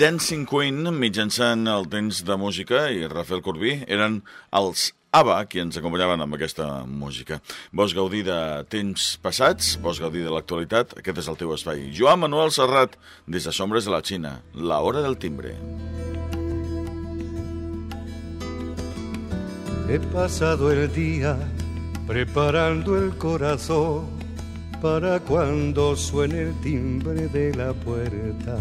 Dancing Queen, mitjançant el temps de música, i Rafael Corbí, eren els ABBA qui ens acompanyaven amb aquesta música. Vols gaudir de temps passats, vols gaudir de l'actualitat, aquest és el teu espai. Joan Manuel Serrat, des de Sombres de la Xina, la hora del timbre. He pasado el día preparando el corazón para cuando suene el timbre de la puerta.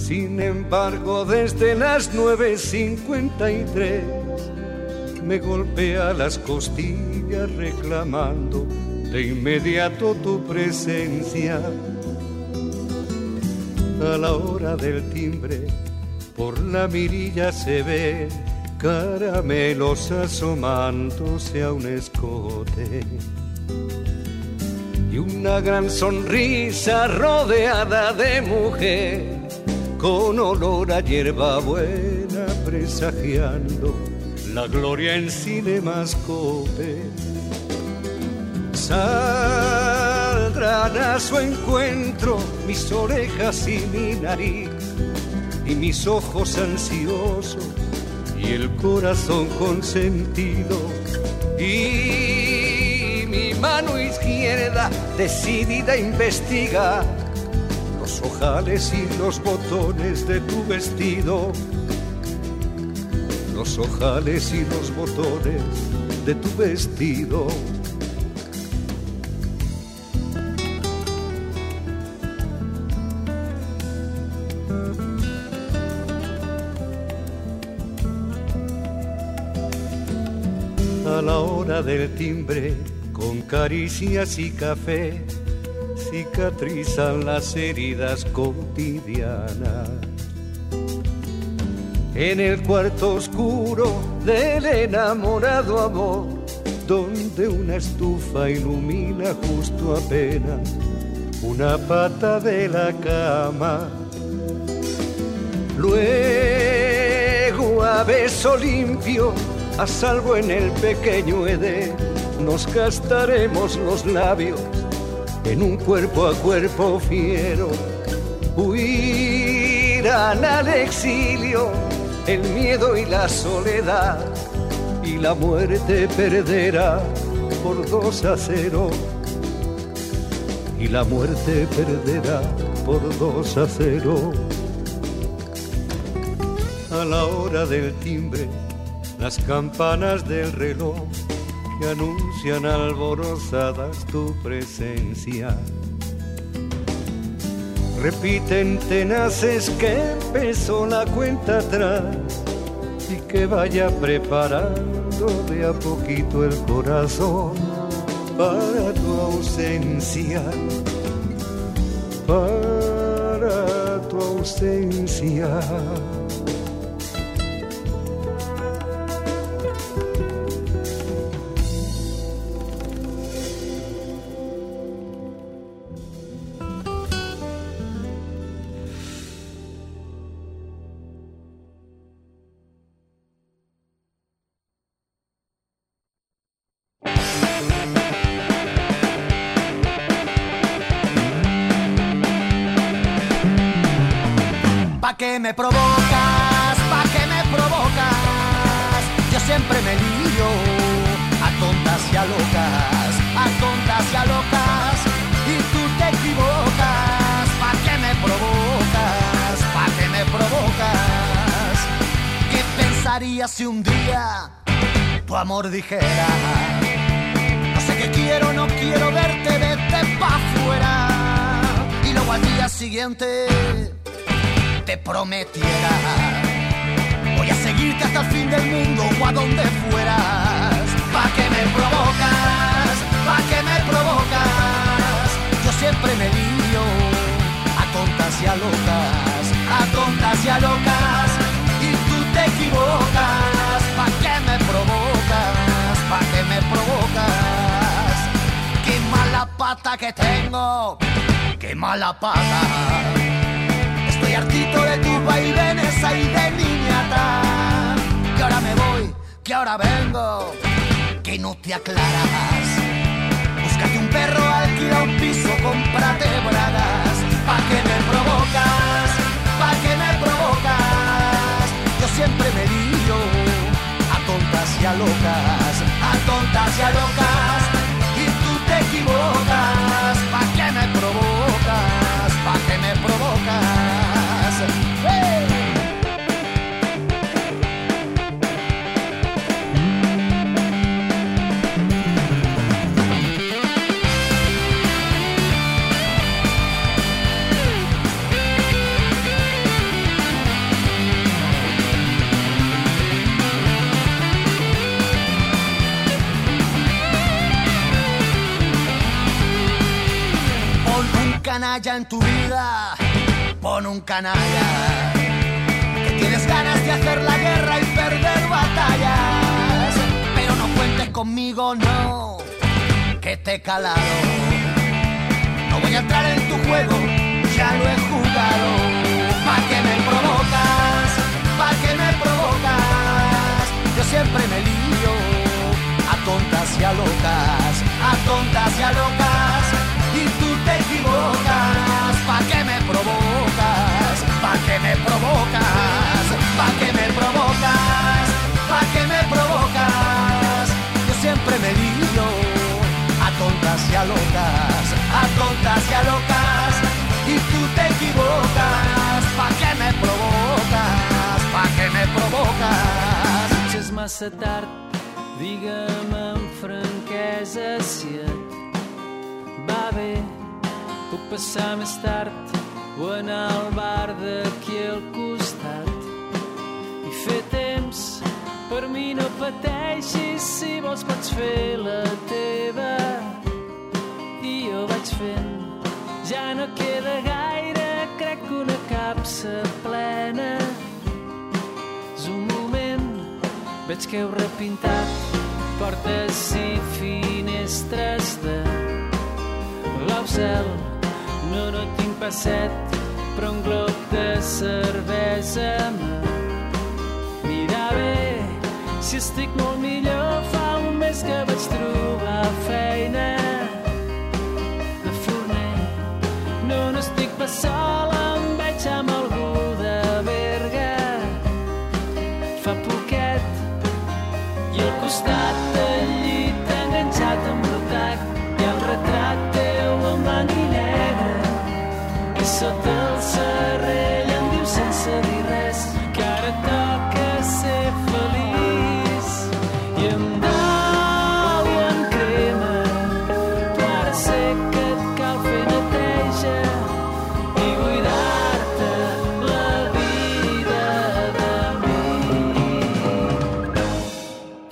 Sin embargo, desde las 9.53 me golpea las costillas reclamando de inmediato tu presencia. A la hora del timbre, por la mirilla se ve caramelos asomándose a un escote y una gran sonrisa rodeada de mujer con olor a hierba buena presagiando la gloria en cinemascope. Saldrán a su encuentro mis orejas y mi nariz y mis ojos ansiosos y el corazón consentido y mi mano izquierda decidida a investigar los ojales y los botones de tu vestido, los ojales y los botones de tu vestido. A la hora del timbre, con caricias y café, cicatrizan las heridas cotidianas. En el cuarto oscuro del enamorado amor, donde una estufa ilumina justo apenas una pata de la cama. Luego a beso limpio, a salvo en el pequeño Edén, nos gastaremos los labios en un cuerpo a cuerpo fiero, huirán al exilio el miedo y la soledad y la muerte perderá por dos a cero. Y la muerte perderá por dos a cero. A la hora del timbre las campanas del reloj anuncian alborozadas tu presencia repiten tenaces que empezó la cuenta atrás y que vaya preparando de a poquito el corazón para tu ausencia, para tu ausencia. Qué me provocas? ¿Pa' qué me provocas? Yo siempre me lío a tontas y a locas, a tontas y a locas, y tú te equivocas. ¿Pa' qué me provocas? ¿Pa' qué me provocas? ¿Qué pensarías si un día tu amor dijera? No sé qué quiero, no quiero verte, vete pa' afuera. Y luego al día siguiente te prometiera. Voy a seguirte hasta el fin del mundo o a donde fueras. ¿Pa' que me provocas? ¿Pa' que me provocas? Yo siempre me lío a tontas y a locas, a tontas y a locas. Y tú te equivocas. ¿Pa' que me provocas? ¿Pa' que me provocas? Qué mala pata que tengo, qué mala pata hartito de tus vaivenes ahí de niñata. Que ahora me voy, que ahora vengo, que no te aclaras. Búscate un perro, alquila un piso, cómprate bragas. ¿Pa' que me provocas? ¿Pa' que me provocas? Yo siempre me lío a tontas y a locas, a tontas y a locas. Y tú te equivocas. Canalla en tu vida, pon un canalla. Que tienes ganas de hacer la guerra y perder batallas. Pero no cuentes conmigo, no, que te he calado. No voy a entrar en tu juego, ya lo he jugado. ¿Pa' que me provocas? ¿Pa' que me provocas? Yo siempre me lío a tontas y a locas, a tontas y a locas y tú te equivocas. ¿Pa' qué me provocas? ¿Pa' qué me provocas? ¿Pa' qué me provocas? ¿Pa' qué me provocas? Yo siempre me lío a tontas y a locas, a tontas y a locas y tú te equivocas. ¿Pa' qué me provocas? ¿Pa' qué me provocas? És massa tard, digue'm amb si bé, puc passar més tard o anar al bar d'aquí al costat. I fer temps per mi no pateixis si vols pots fer la teva. I jo vaig fent ja no queda gaire crec que una capsa plena. És un moment veig que heu repintat portes i finestres de cel. No, no tinc passet, però un glob de cervesa Mira bé, si estic molt millor, fa un mes que vaig trobar feina de forner. No, no estic pas sol, em veig amb algú de Berga. Fa poquet i al costat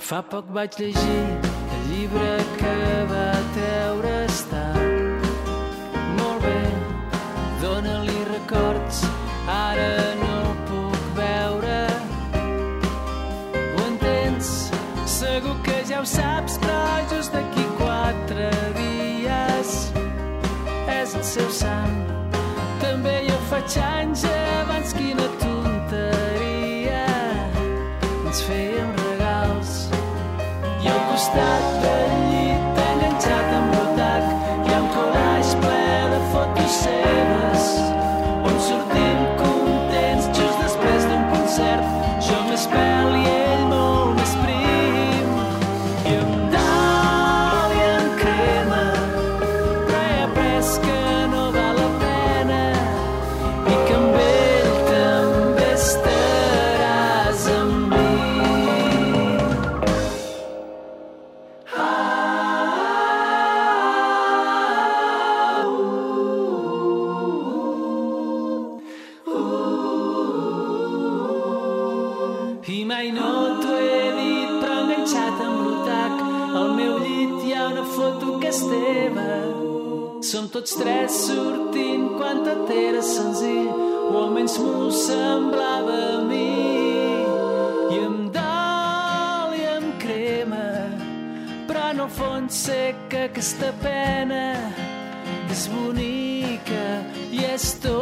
Fa poc vaig llegir el llibre que va treure està Molt bé, dóna-li records, ara no el puc veure. Ho entens? Segur que ja ho saps, però just d'aquí quatre dies és el seu sant. També jo faig anys abans que stop que aquesta pena és bonica i és tot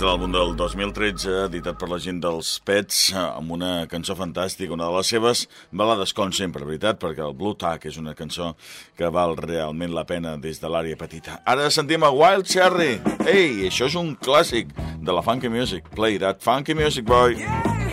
de l'àlbum del 2013, editat per la gent dels Pets, amb una cançó fantàstica, una de les seves balades, com sempre, veritat, perquè el Blue Tack és una cançó que val realment la pena des de l'àrea petita. Ara sentim a Wild Cherry. Ei, això és un clàssic de la Funky Music. Play that Funky Music, boy. Yeah!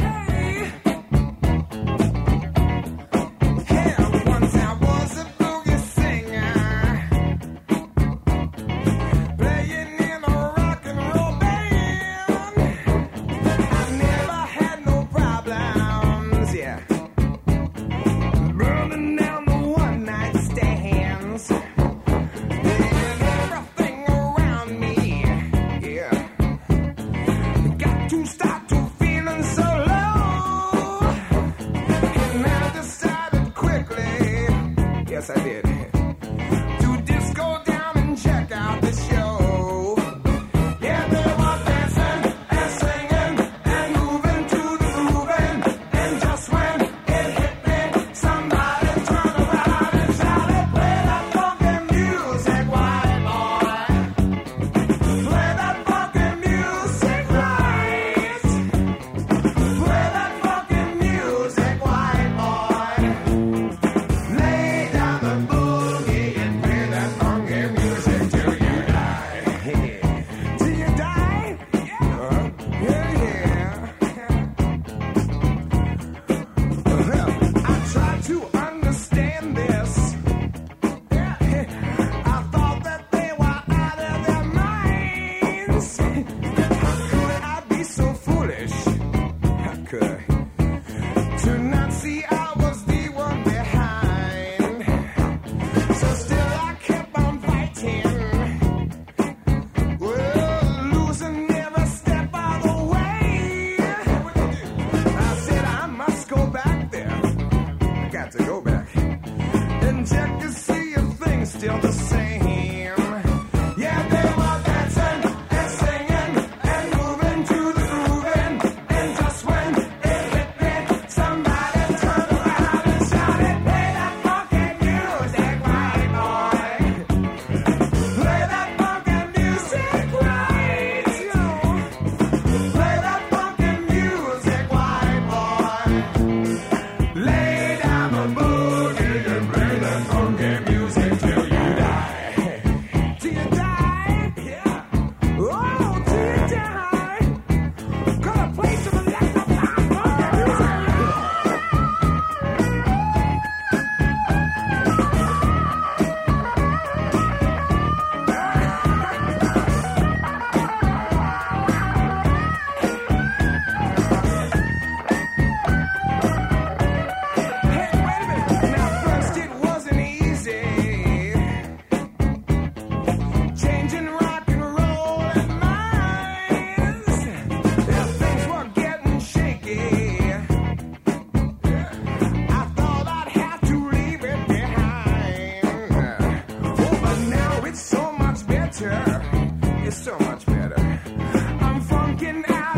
is so much better. I'm funkin' out.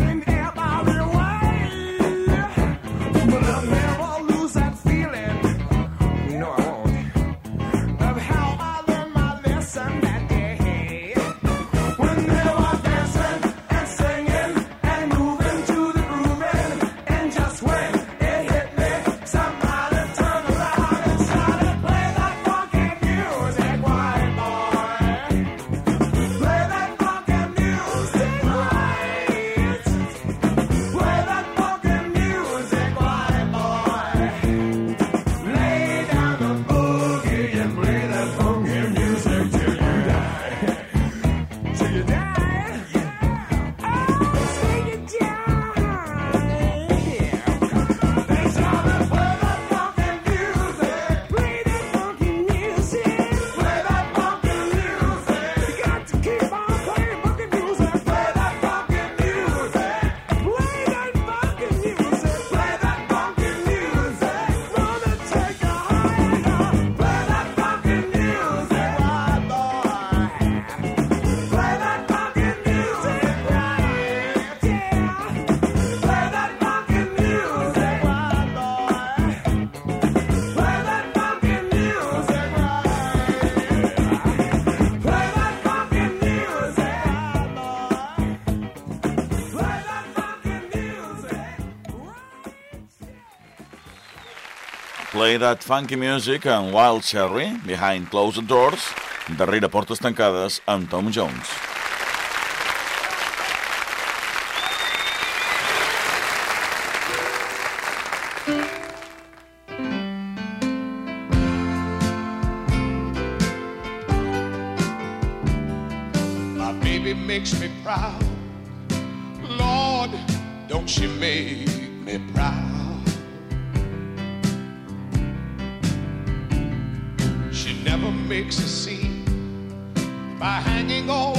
play that funky music and Wild Cherry behind closed doors, darrere portes tancades amb Tom Jones. My baby makes me proud. Lord, don't she make me proud. ecstasy by hanging on.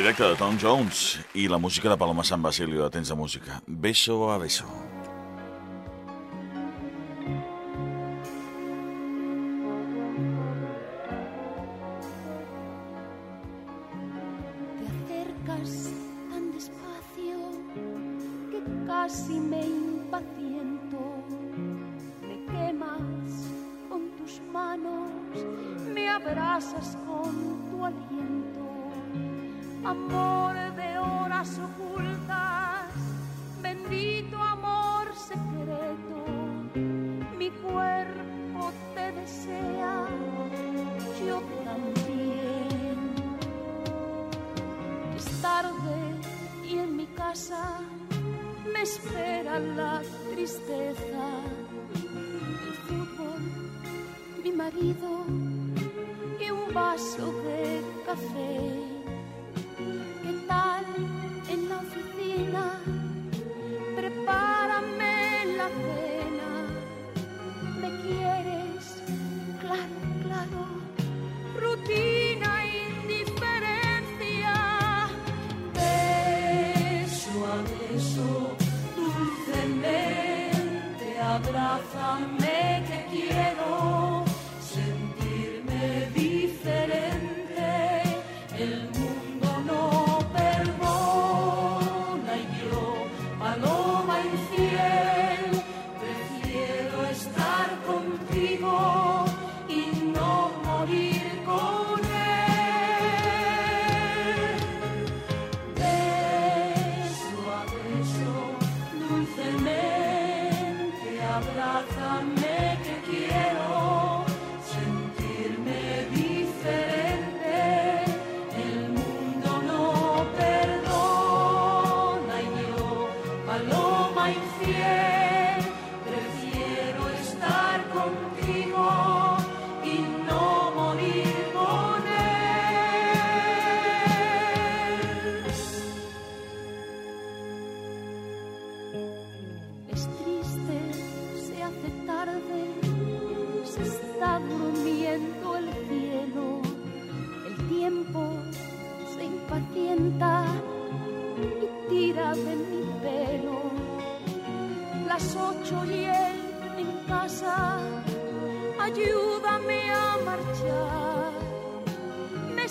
directe de Tom Jones i la música de Paloma San Basilio de Temps de Música. Beso a beso. era la tristeza, el fútbol, mi marido y un vaso de café. ¿Qué tal en la oficina? on ayúdame a marchar. Me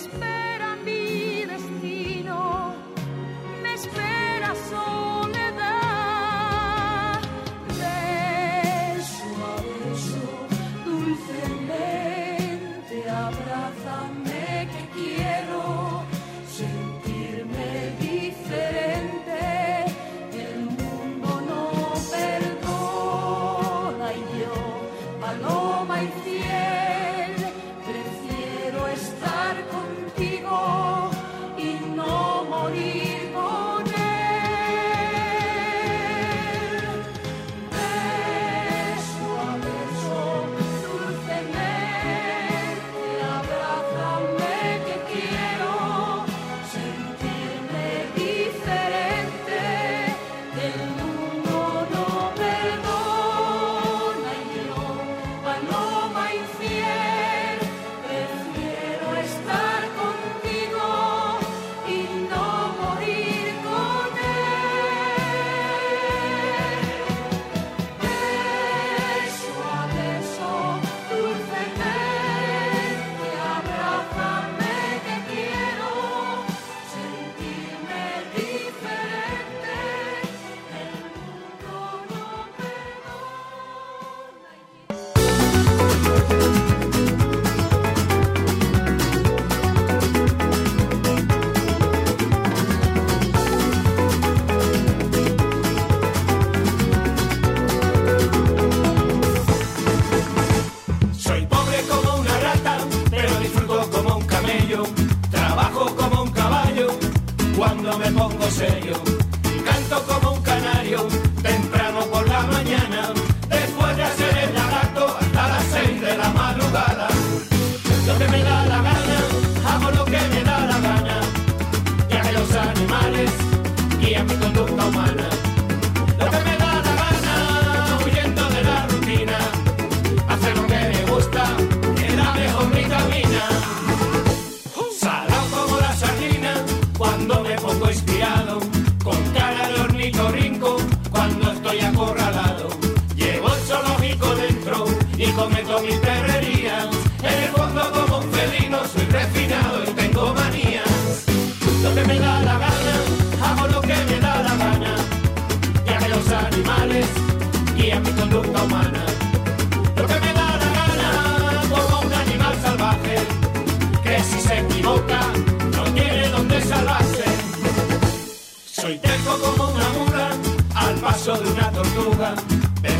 say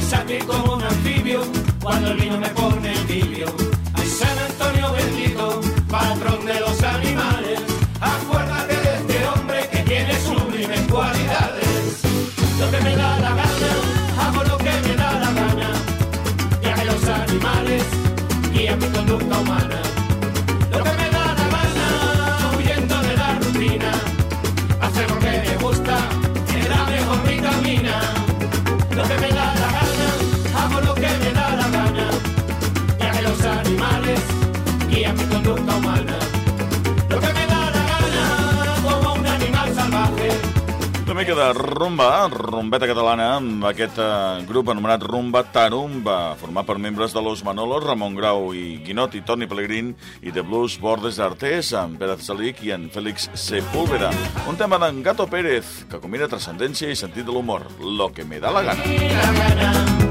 versátil como un anfibio, cuando el vino me pone en tibio. Ay, San Antonio bendito, patrón de los animales, mica de rumba, rumbeta catalana, amb aquest eh, grup anomenat Rumba Tarumba, format per membres de Los Manolos, Ramon Grau i Guinot i Toni Pellegrín, i de Blues Bordes d'Artés, amb Pere Salic i en Félix Sepúlveda. Un tema d'en Gato Pérez, que combina transcendència i sentit de l'humor, lo que me da la gana. la gana.